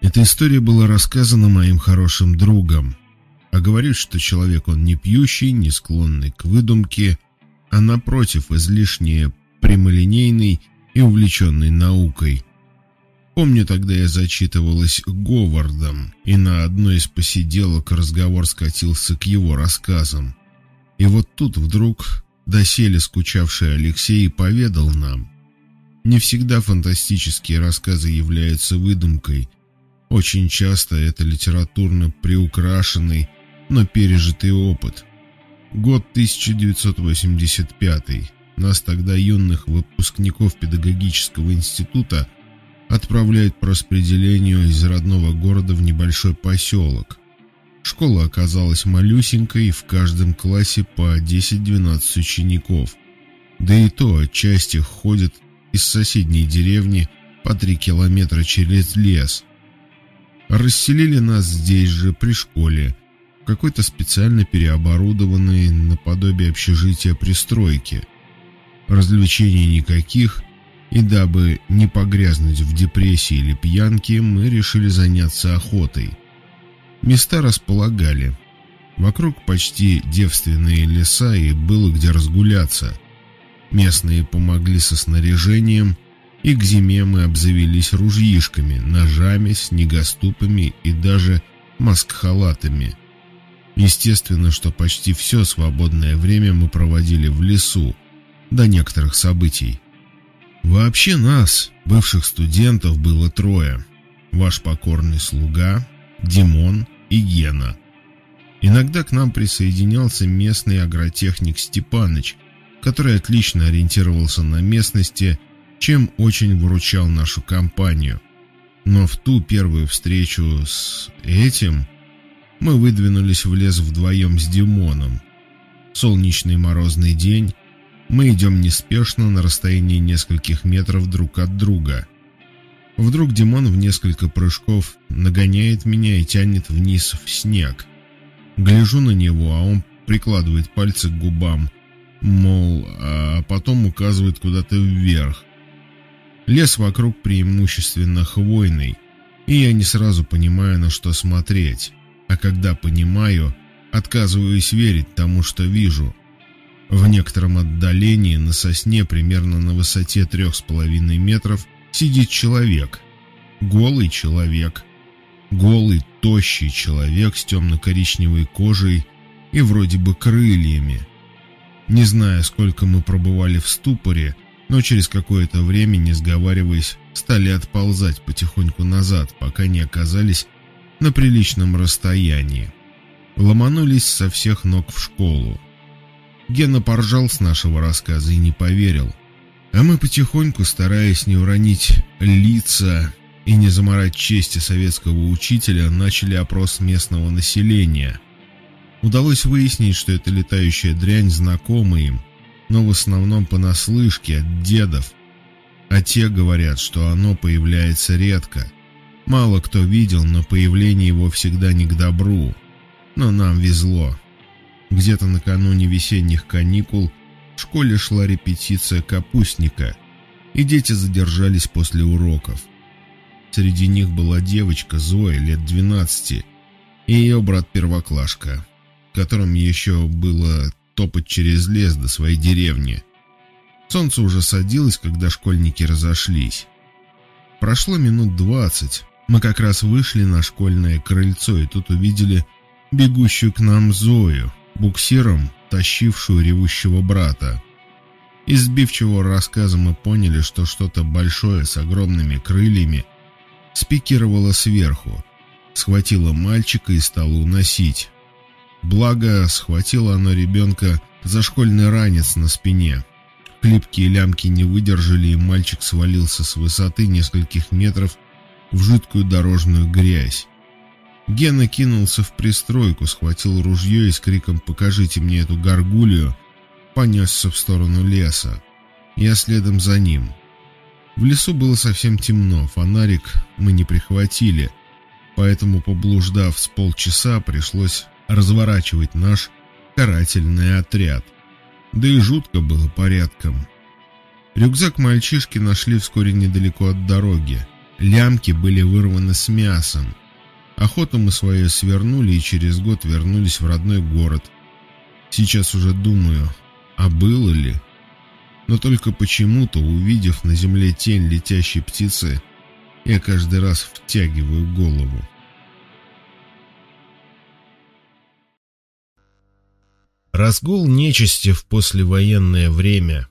B: Эта история была рассказана моим хорошим другом. А говорит, что человек он не пьющий, не склонный к выдумке, а напротив излишне прямолинейный и увлеченный наукой. Помню, тогда я зачитывалась Говардом, и на одной из посиделок разговор скатился к его рассказам. И вот тут вдруг доселе скучавший Алексей поведал нам. Не всегда фантастические рассказы являются выдумкой. Очень часто это литературно приукрашенный, но пережитый опыт. Год 1985. Нас тогда юных выпускников педагогического института отправляют по распределению из родного города в небольшой поселок. Школа оказалась малюсенькой, в каждом классе по 10-12 учеников. Да и то отчасти ходят из соседней деревни по 3 километра через лес. Расселили нас здесь же, при школе, в какой-то специально переоборудованной наподобие общежития пристройки. Развлечений никаких, и дабы не погрязнуть в депрессии или пьянке, мы решили заняться охотой. Места располагали. Вокруг почти девственные леса и было где разгуляться. Местные помогли со снаряжением, и к зиме мы обзавелись ружьишками, ножами, снегоступами и даже маскхалатами. Естественно, что почти все свободное время мы проводили в лесу, до некоторых событий. Вообще нас, бывших студентов, было трое. Ваш покорный слуга, Димон и Гена. Иногда к нам присоединялся местный агротехник Степаныч, который отлично ориентировался на местности, чем очень выручал нашу компанию. Но в ту первую встречу с этим мы выдвинулись в лес вдвоем с Димоном. Солнечный морозный день, мы идем неспешно на расстоянии нескольких метров друг от друга. Вдруг Димон в несколько прыжков нагоняет меня и тянет вниз в снег. Гляжу на него, а он прикладывает пальцы к губам, мол, а потом указывает куда-то вверх. Лес вокруг преимущественно хвойный, и я не сразу понимаю, на что смотреть. А когда понимаю, отказываюсь верить тому, что вижу – в некотором отдалении на сосне, примерно на высоте трех с половиной метров, сидит человек. Голый человек. Голый, тощий человек с темно-коричневой кожей и вроде бы крыльями. Не знаю, сколько мы пробывали в ступоре, но через какое-то время, не сговариваясь, стали отползать потихоньку назад, пока не оказались на приличном расстоянии. Ломанулись со всех ног в школу. Гена поржал с нашего рассказа и не поверил. А мы потихоньку, стараясь не уронить лица и не заморать чести советского учителя, начали опрос местного населения. Удалось выяснить, что эта летающая дрянь знакома им, но в основном понаслышке от дедов. А те говорят, что оно появляется редко. Мало кто видел, но появление его всегда не к добру. Но нам везло. Где-то накануне весенних каникул в школе шла репетиция капустника, и дети задержались после уроков. Среди них была девочка Зоя, лет 12, и ее брат-первоклашка, которым еще было топать через лес до своей деревни. Солнце уже садилось, когда школьники разошлись. Прошло минут двадцать. Мы как раз вышли на школьное крыльцо и тут увидели бегущую к нам Зою, буксиром, тащившую ревущего брата. Из сбивчивого рассказа мы поняли, что что-то большое с огромными крыльями спикировало сверху, схватило мальчика и стало уносить. Благо, схватило оно ребенка за школьный ранец на спине. Клипкие лямки не выдержали, и мальчик свалился с высоты нескольких метров в жидкую дорожную грязь. Гена кинулся в пристройку, схватил ружье и с криком «Покажите мне эту горгулью!» понесся в сторону леса. Я следом за ним. В лесу было совсем темно, фонарик мы не прихватили, поэтому, поблуждав с полчаса, пришлось разворачивать наш карательный отряд. Да и жутко было порядком. Рюкзак мальчишки нашли вскоре недалеко от дороги.
E: Лямки были вырваны с мясом. Охоту мы свою свернули и через год вернулись в родной город. Сейчас уже думаю, а было ли? Но только почему-то, увидев на земле тень летящей птицы, я каждый раз втягиваю голову.
B: Разгул нечисти в послевоенное время.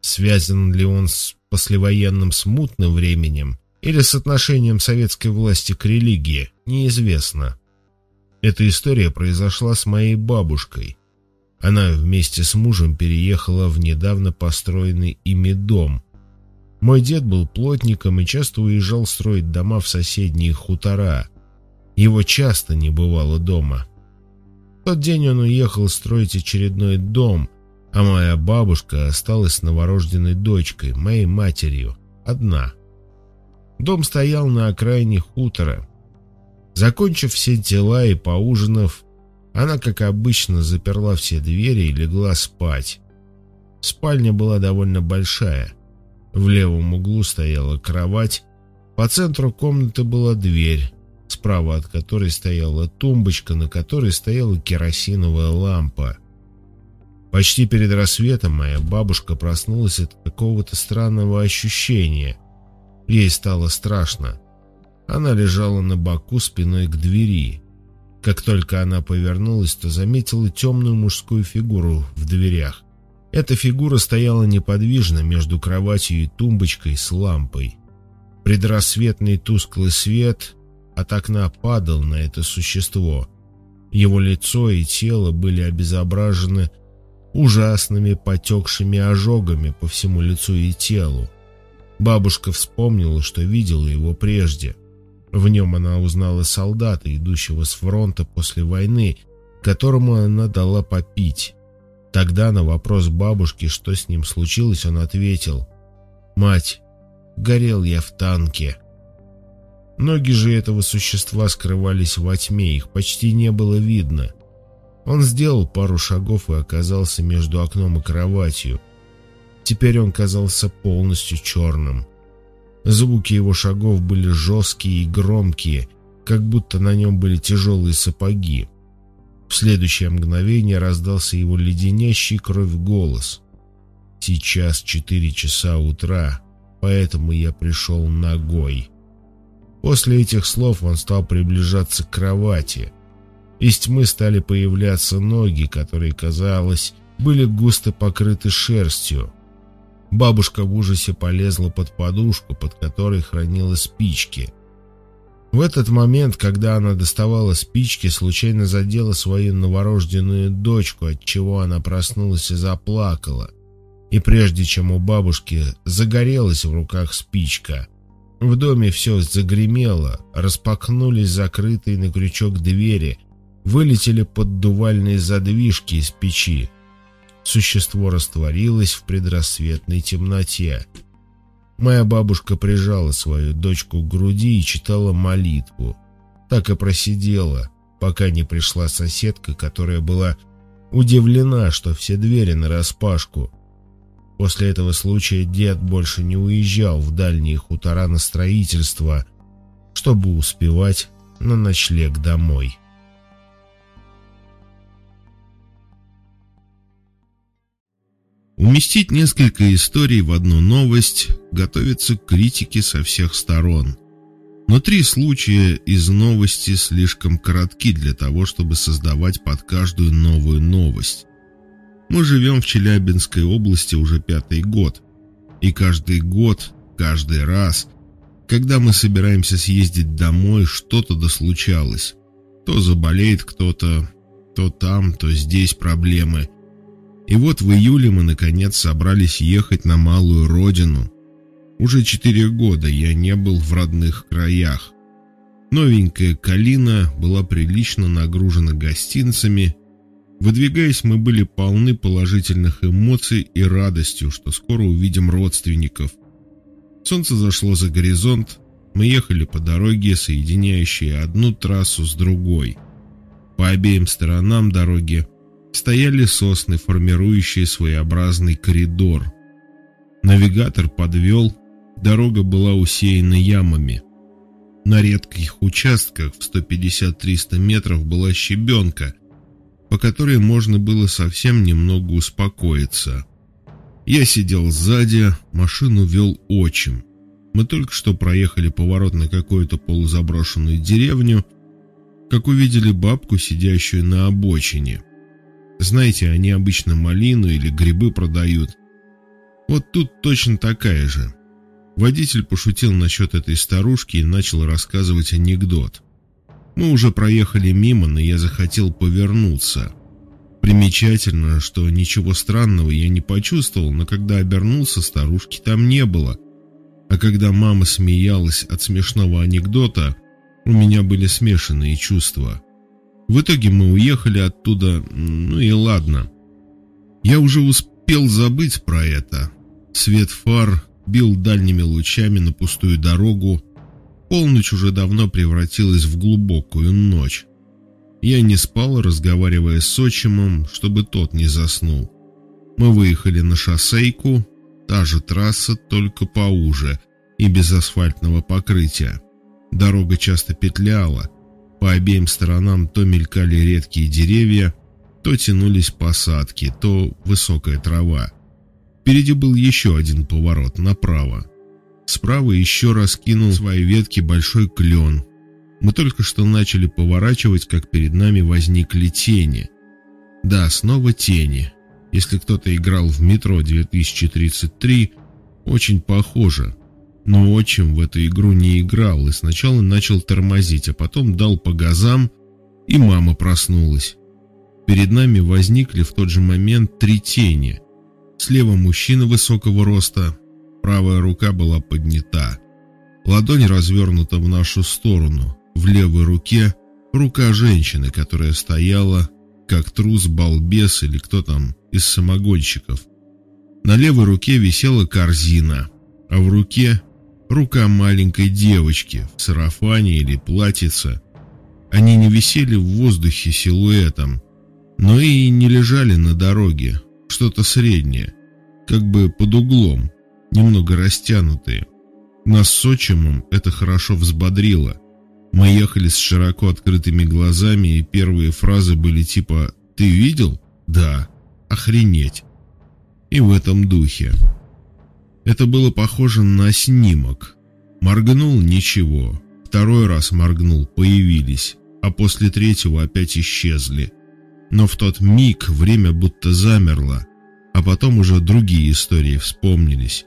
B: Связан ли он с послевоенным смутным временем или с отношением советской власти к религии, неизвестно. Эта история произошла с моей бабушкой. Она вместе с мужем переехала в недавно построенный ими дом. Мой дед был плотником и часто уезжал строить дома в соседние хутора. Его часто не бывало дома тот день он уехал строить очередной дом, а моя бабушка осталась новорожденной дочкой, моей матерью, одна. Дом стоял на окраине хутора. Закончив все дела и поужинав, она, как обычно, заперла все двери и легла спать. Спальня была довольно большая. В левом углу стояла кровать, по центру комнаты была дверь, справа от которой стояла тумбочка, на которой стояла керосиновая лампа. Почти перед рассветом моя бабушка проснулась от какого-то странного ощущения. Ей стало страшно. Она лежала на боку спиной к двери. Как только она повернулась, то заметила темную мужскую фигуру в дверях. Эта фигура стояла неподвижно между кроватью и тумбочкой с лампой. Предрассветный тусклый свет от окна падал на это существо. Его лицо и тело были обезображены ужасными потекшими ожогами по всему лицу и телу. Бабушка вспомнила, что видела его прежде. В нем она узнала солдата, идущего с фронта после войны, которому она дала попить. Тогда на вопрос бабушки, что с ним случилось, он ответил, «Мать, горел я в танке». Ноги же этого существа скрывались во тьме, их почти не было видно. Он сделал пару шагов и оказался между окном и кроватью. Теперь он казался полностью черным. Звуки его шагов были жесткие и громкие, как будто на нем были тяжелые сапоги. В следующее мгновение раздался его леденящий кровь голос. «Сейчас четыре часа утра, поэтому я пришел ногой». После этих слов он стал приближаться к кровати. Из тьмы стали появляться ноги, которые, казалось, были густо покрыты шерстью. Бабушка в ужасе полезла под подушку, под которой хранила спички. В этот момент, когда она доставала спички, случайно задела свою новорожденную дочку, от чего она проснулась и заплакала. И прежде чем у бабушки загорелась в руках спичка, в доме все загремело, распахнулись закрытые на крючок двери, вылетели поддувальные задвижки из печи. Существо растворилось в предрассветной темноте. Моя бабушка прижала свою дочку к груди и читала молитву. Так и просидела, пока не пришла соседка, которая была удивлена, что все двери нараспашку, После этого случая дед больше не уезжал в дальние хутора на строительство, чтобы успевать на ночлег домой.
E: Уместить несколько историй в одну новость готовится к критике со всех сторон. Но три случая из новости слишком коротки для того, чтобы создавать под каждую новую новость. Мы живем в Челябинской области уже пятый год. И каждый год, каждый раз, когда мы собираемся съездить домой, что-то да случалось. То заболеет кто-то, то там, то здесь проблемы. И вот в июле мы наконец собрались ехать на малую родину. Уже четыре года я не был в родных краях. Новенькая Калина была прилично нагружена гостинцами Выдвигаясь, мы были полны положительных эмоций и радостью, что скоро увидим родственников. Солнце зашло за горизонт, мы ехали по дороге, соединяющей одну трассу с другой. По обеим сторонам дороги стояли сосны, формирующие своеобразный коридор. Навигатор подвел,
B: Дорога была усеяна ямами. На редких участках в 150-300 метров была щебенка, по которой можно было совсем немного успокоиться. Я сидел сзади, машину вел отчим. Мы только что проехали поворот на какую-то полузаброшенную деревню, как увидели бабку, сидящую на обочине. Знаете, они обычно малину или грибы продают. Вот тут точно такая же. Водитель пошутил насчет этой старушки и начал рассказывать анекдот. Мы уже проехали мимо, но я захотел повернуться. Примечательно, что ничего странного я не почувствовал, но когда обернулся, старушки там не было. А когда мама смеялась от смешного анекдота, у меня были смешанные чувства. В итоге мы уехали оттуда, ну и ладно. Я уже успел забыть про это. Свет фар бил дальними лучами на пустую дорогу. Полночь уже давно превратилась в глубокую ночь. Я не спал, разговаривая с отчимом, чтобы тот не заснул. Мы выехали на шоссейку, та же трасса, только поуже и без асфальтного покрытия. Дорога часто петляла, по обеим сторонам то мелькали редкие деревья, то тянулись посадки, то высокая трава. Впереди был еще один поворот направо. Справа еще раз кинул свои ветки большой клен. Мы только что начали поворачивать, как перед нами возникли тени. Да, снова тени. Если кто-то играл в метро 2033, очень похоже. Но отчим в эту игру не играл и сначала начал тормозить, а потом дал по газам, и мама проснулась. Перед нами возникли в тот же момент три тени. Слева мужчина высокого роста, правая рука была поднята. Ладонь развернута в нашу сторону. В левой руке рука женщины, которая стояла, как трус-балбес или кто там из самогонщиков. На левой руке висела корзина, а в руке рука маленькой девочки в сарафане или платьице. Они не висели в воздухе силуэтом, но и не лежали на дороге, что-то среднее, как бы под углом, немного растянутые. Нас с отчимом это хорошо взбодрило. Мы ехали с широко открытыми глазами, и первые фразы были типа «Ты видел?» «Да». «Охренеть». И в этом духе. Это было похоже на снимок. Моргнул – ничего. Второй раз моргнул – появились. А после третьего опять исчезли. Но в тот миг время будто замерло. А потом уже другие истории вспомнились.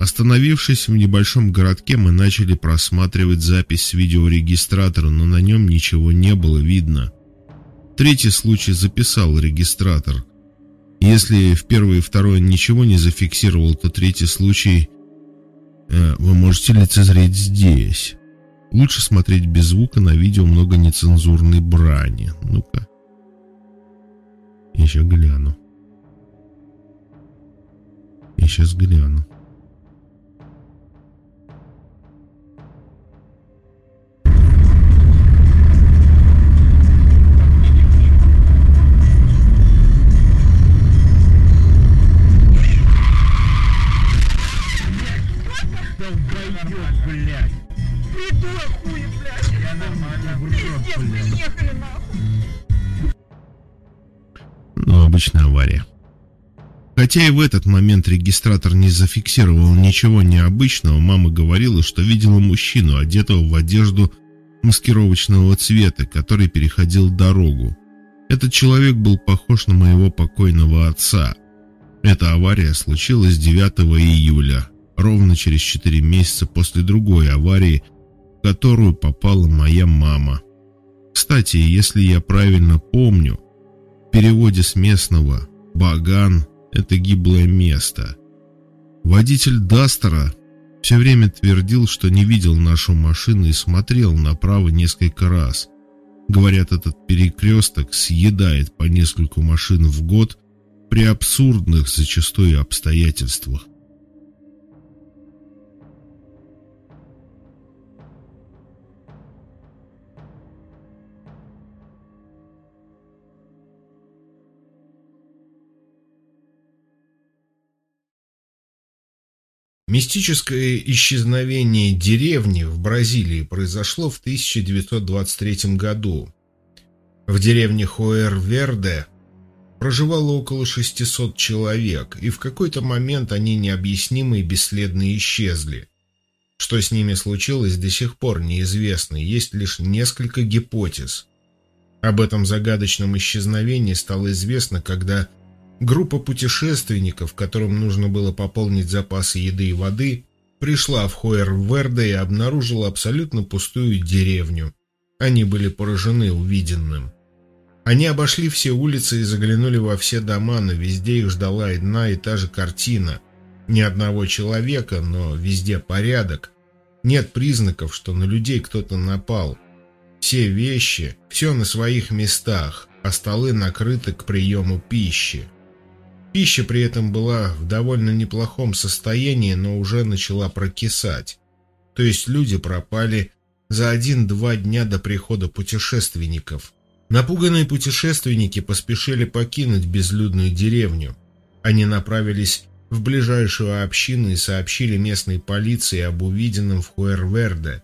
B: Остановившись в небольшом городке, мы начали просматривать запись с видеорегистратора, но на нем ничего не было видно. Третий случай записал регистратор. Если в первый и второй ничего не зафиксировал, то третий случай э, вы можете лицезреть здесь. Лучше смотреть без звука, на видео много нецензурной брани. Ну-ка. Еще гляну. Я сейчас гляну. Обычная авария. Хотя и в этот момент регистратор не зафиксировал ничего необычного, мама говорила, что видела мужчину, одетого в одежду маскировочного цвета, который переходил дорогу. Этот человек был похож на моего покойного отца. Эта авария случилась 9 июля, ровно через 4 месяца после другой аварии, в которую попала моя мама. Кстати, если я правильно помню, в переводе с местного «баган» — это гиблое место. Водитель Дастера все время твердил, что не видел нашу машину и смотрел направо несколько раз. Говорят, этот перекресток съедает по нескольку машин в год при абсурдных зачастую обстоятельствах. Мистическое исчезновение деревни в Бразилии произошло в 1923 году. В деревне Хуэр-Верде проживало около 600 человек, и в какой-то момент они необъяснимо и бесследно исчезли. Что с ними случилось, до сих пор неизвестно, есть лишь несколько гипотез. Об этом загадочном исчезновении стало известно, когда Группа путешественников, которым нужно было пополнить запасы еды и воды, пришла в Хойер-Верде и обнаружила абсолютно пустую деревню. Они были поражены увиденным. Они обошли все улицы и заглянули во все дома, но везде их ждала одна и та же картина. Ни одного человека, но везде порядок. Нет признаков, что на людей кто-то напал. Все вещи, все на своих местах, а столы накрыты к приему пищи. Пища при этом была в довольно неплохом состоянии, но уже начала прокисать. То есть люди пропали за один-два дня до прихода путешественников. Напуганные путешественники поспешили покинуть безлюдную деревню. Они направились в ближайшую общину и сообщили местной полиции об увиденном в Хуэрверде.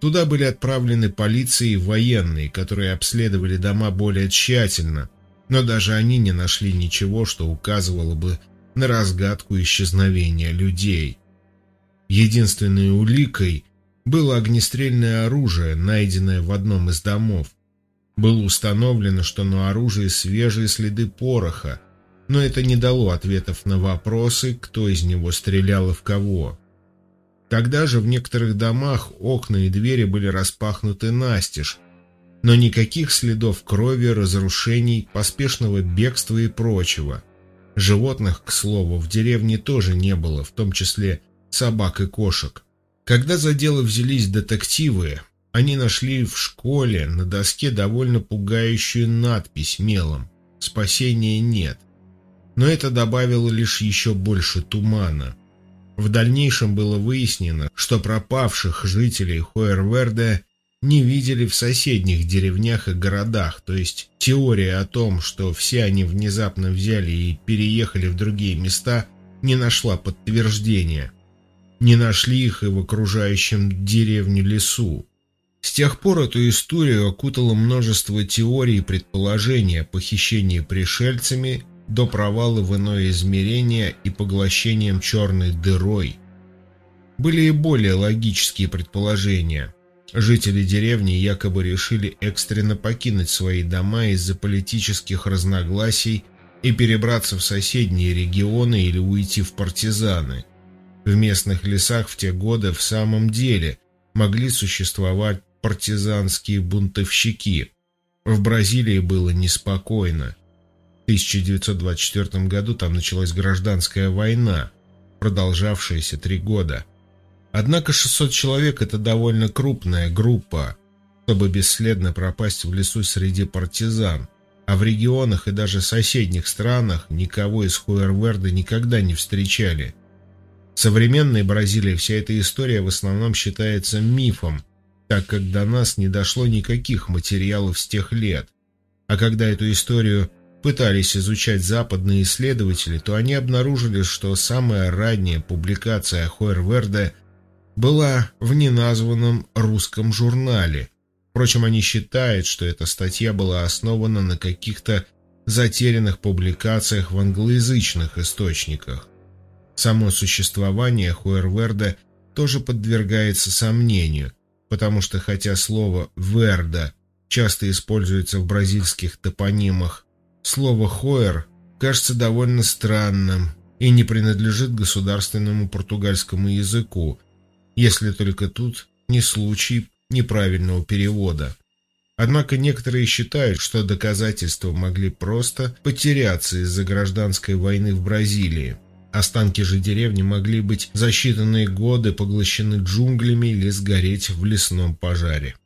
B: Туда были отправлены полиции и военные, которые обследовали дома более тщательно, но даже они не нашли ничего, что указывало бы на разгадку исчезновения людей. Единственной уликой было огнестрельное оружие, найденное в одном из домов. Было установлено, что на оружии свежие следы пороха, но это не дало ответов на вопросы, кто из него стрелял и в кого. Тогда же в некоторых домах окна и двери были распахнуты настежь, но никаких следов крови, разрушений, поспешного бегства и прочего. Животных, к слову, в деревне тоже не было, в том числе собак и кошек. Когда за дело взялись детективы, они нашли в школе на доске довольно пугающую надпись мелом «Спасения нет». Но это добавило лишь еще больше тумана. В дальнейшем было выяснено, что пропавших жителей Хуэрверде не видели в соседних деревнях и городах, то есть теория о том, что все они внезапно взяли и переехали в другие места, не нашла подтверждения. Не нашли их и в окружающем деревню лесу. С тех пор эту историю окутало множество теорий и предположений о похищении пришельцами до провала в иное измерение и поглощением черной дырой. Были и более логические предположения – Жители деревни якобы решили экстренно покинуть свои дома из-за политических разногласий и перебраться в соседние регионы или уйти в партизаны. В местных лесах в те годы в самом деле могли существовать партизанские бунтовщики. В Бразилии было неспокойно. В 1924 году там началась гражданская война, продолжавшаяся три года – Однако 600 человек – это довольно крупная группа, чтобы бесследно пропасть в лесу среди партизан, а в регионах и даже соседних странах никого из Хуэрверда никогда не встречали. В современной Бразилии вся эта история в основном считается мифом, так как до нас не дошло никаких материалов с тех лет. А когда эту историю пытались изучать западные исследователи, то они обнаружили, что самая ранняя публикация Хуэрверда – была в неназванном русском журнале. Впрочем, они считают, что эта статья была основана на каких-то затерянных публикациях в англоязычных источниках. Само существование Хуэрверда тоже подвергается сомнению, потому что хотя слово «верда» часто используется в бразильских топонимах, слово «хоэр» кажется довольно странным и не принадлежит государственному португальскому языку, если только тут не случай неправильного перевода. Однако некоторые считают, что доказательства могли просто потеряться из-за гражданской войны в Бразилии. Останки же деревни могли быть за считанные годы поглощены джунглями или сгореть в лесном пожаре.